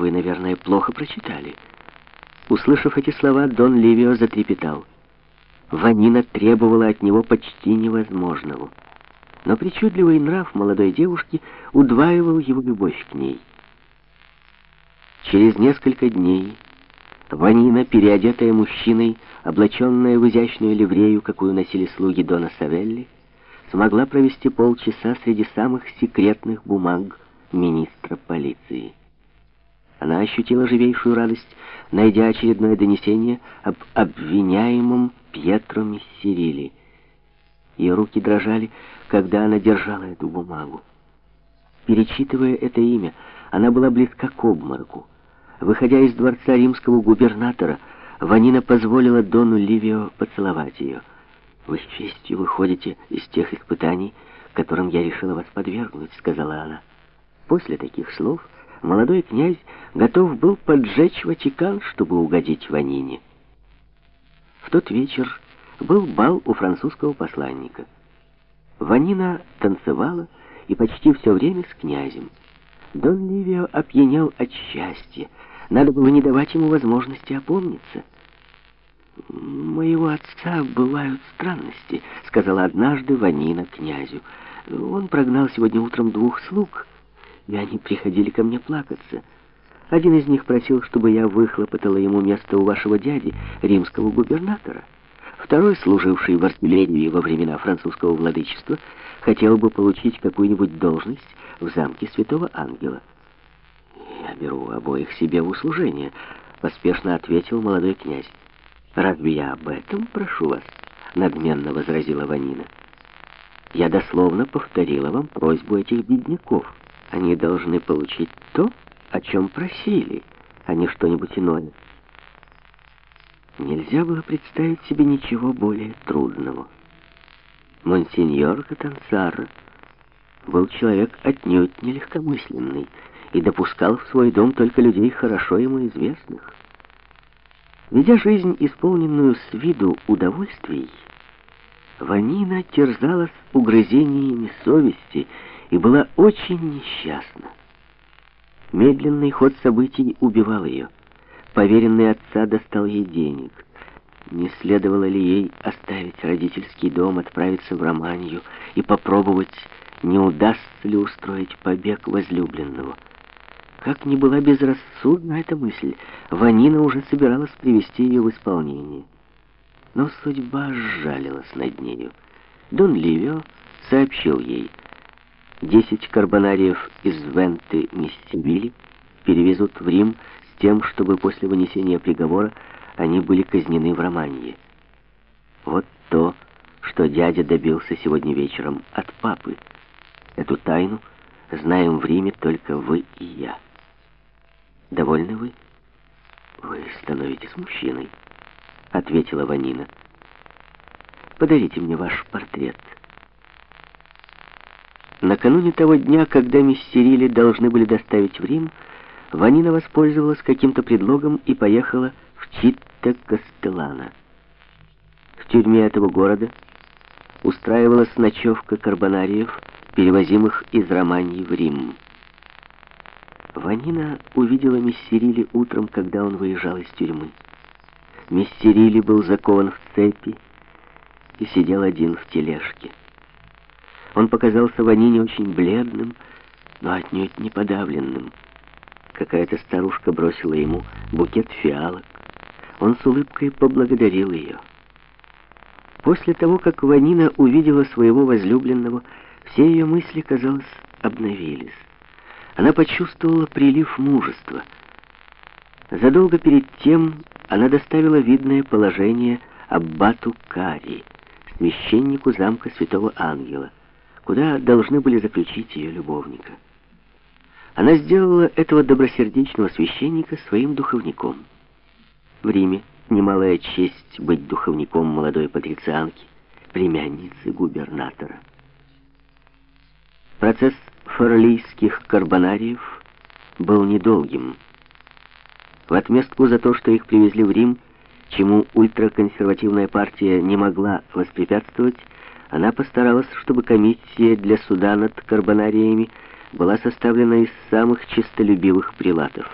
Вы, наверное, плохо прочитали. Услышав эти слова, Дон Ливио затрепетал. Ванина требовала от него почти невозможного. Но причудливый нрав молодой девушки удваивал его любовь к ней. Через несколько дней Ванина, переодетая мужчиной, облаченная в изящную ливрею, какую носили слуги Дона Савелли, смогла провести полчаса среди самых секретных бумаг министра полиции. Она ощутила живейшую радость, найдя очередное донесение об обвиняемом Пьетро Миссерили. Ее руки дрожали, когда она держала эту бумагу. Перечитывая это имя, она была близка к обмороку. Выходя из дворца римского губернатора, Ванина позволила Дону Ливио поцеловать ее. «Вы с честью выходите из тех испытаний, которым я решила вас подвергнуть», — сказала она. После таких слов молодой князь готов был поджечь Ватикан, чтобы угодить Ванине. В тот вечер был бал у французского посланника. Ванина танцевала и почти все время с князем. Дон Ливио опьянел от счастья. Надо было не давать ему возможности опомниться. «Моего отца бывают странности», — сказала однажды Ванина князю. «Он прогнал сегодня утром двух слуг, и они приходили ко мне плакаться. Один из них просил, чтобы я выхлопотала ему место у вашего дяди, римского губернатора. Второй, служивший в артиллерии во времена французского владычества, хотел бы получить какую-нибудь должность в замке Святого Ангела. «Я беру обоих себе в услужение», — поспешно ответил молодой князь. «Разве я об этом прошу вас?» — надменно возразила Ванина. «Я дословно повторила вам просьбу этих бедняков. Они должны получить то, о чем просили, а не что-нибудь иное». Нельзя было представить себе ничего более трудного. Монсеньор Катансара был человек отнюдь нелегкомысленный и допускал в свой дом только людей, хорошо ему известных. Ведя жизнь, исполненную с виду удовольствий, Ванина терзалась угрызениями совести и была очень несчастна. Медленный ход событий убивал ее. Поверенный отца достал ей денег. Не следовало ли ей оставить родительский дом, отправиться в Романию и попробовать, не удастся ли устроить побег возлюбленного? Как ни была безрассудна эта мысль, Ванина уже собиралась привести ее в исполнение. Но судьба сжалилась над нею. Дон Ливио сообщил ей, десять карбонариев из Венты Миссибили перевезут в Рим тем, чтобы после вынесения приговора они были казнены в Романии. Вот то, что дядя добился сегодня вечером от папы. Эту тайну знаем в Риме только вы и я. Довольны вы? Вы становитесь мужчиной, ответила Ванина. Подарите мне ваш портрет. Накануне того дня, когда мистерили должны были доставить в Рим, Ванина воспользовалась каким-то предлогом и поехала в Читта-Кастеллана. В тюрьме этого города устраивалась ночевка карбонариев, перевозимых из Романии в Рим. Ванина увидела Миссерили утром, когда он выезжал из тюрьмы. Миссерили был закован в цепи и сидел один в тележке. Он показался Ванине очень бледным, но отнюдь не подавленным. Какая-то старушка бросила ему букет фиалок. Он с улыбкой поблагодарил ее. После того, как Ванина увидела своего возлюбленного, все ее мысли, казалось, обновились. Она почувствовала прилив мужества. Задолго перед тем она доставила видное положение аббату Кари, священнику замка Святого Ангела, куда должны были заключить ее любовника. Она сделала этого добросердечного священника своим духовником. В Риме немалая честь быть духовником молодой патрицианки, племянницы губернатора. Процесс форлийских карбонариев был недолгим. В отместку за то, что их привезли в Рим, чему ультраконсервативная партия не могла воспрепятствовать, она постаралась, чтобы комиссия для суда над карбонариями была составлена из самых честолюбивых прилатов.